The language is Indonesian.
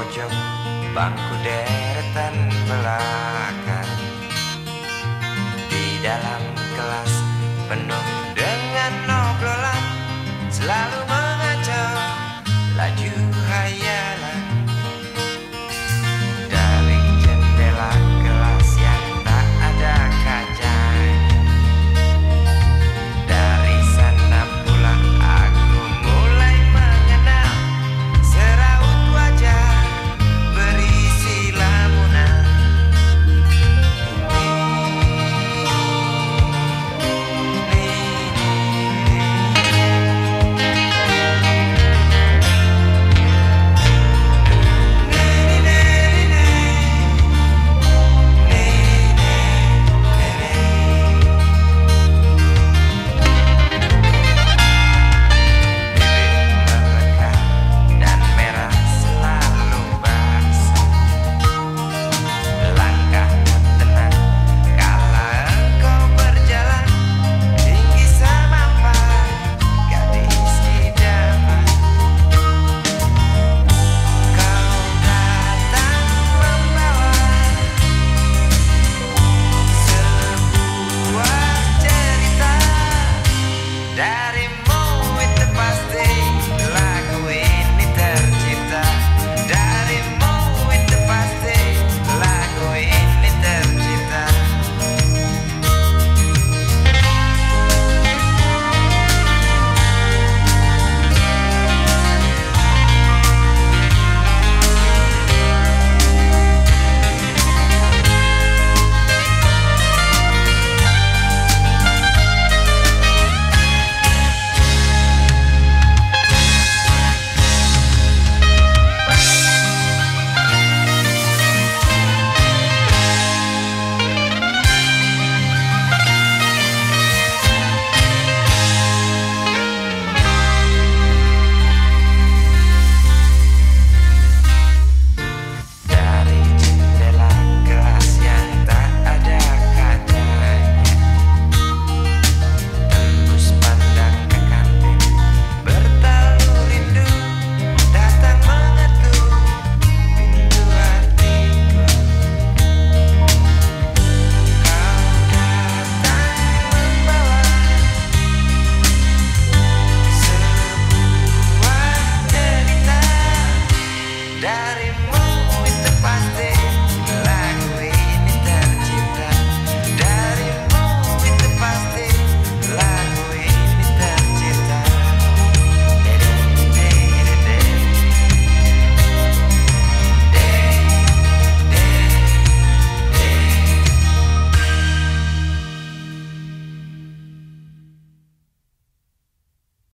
pojok bangku deretan belakang. Di dalam kelas penuh dengan obrolan Selalu mengacau laju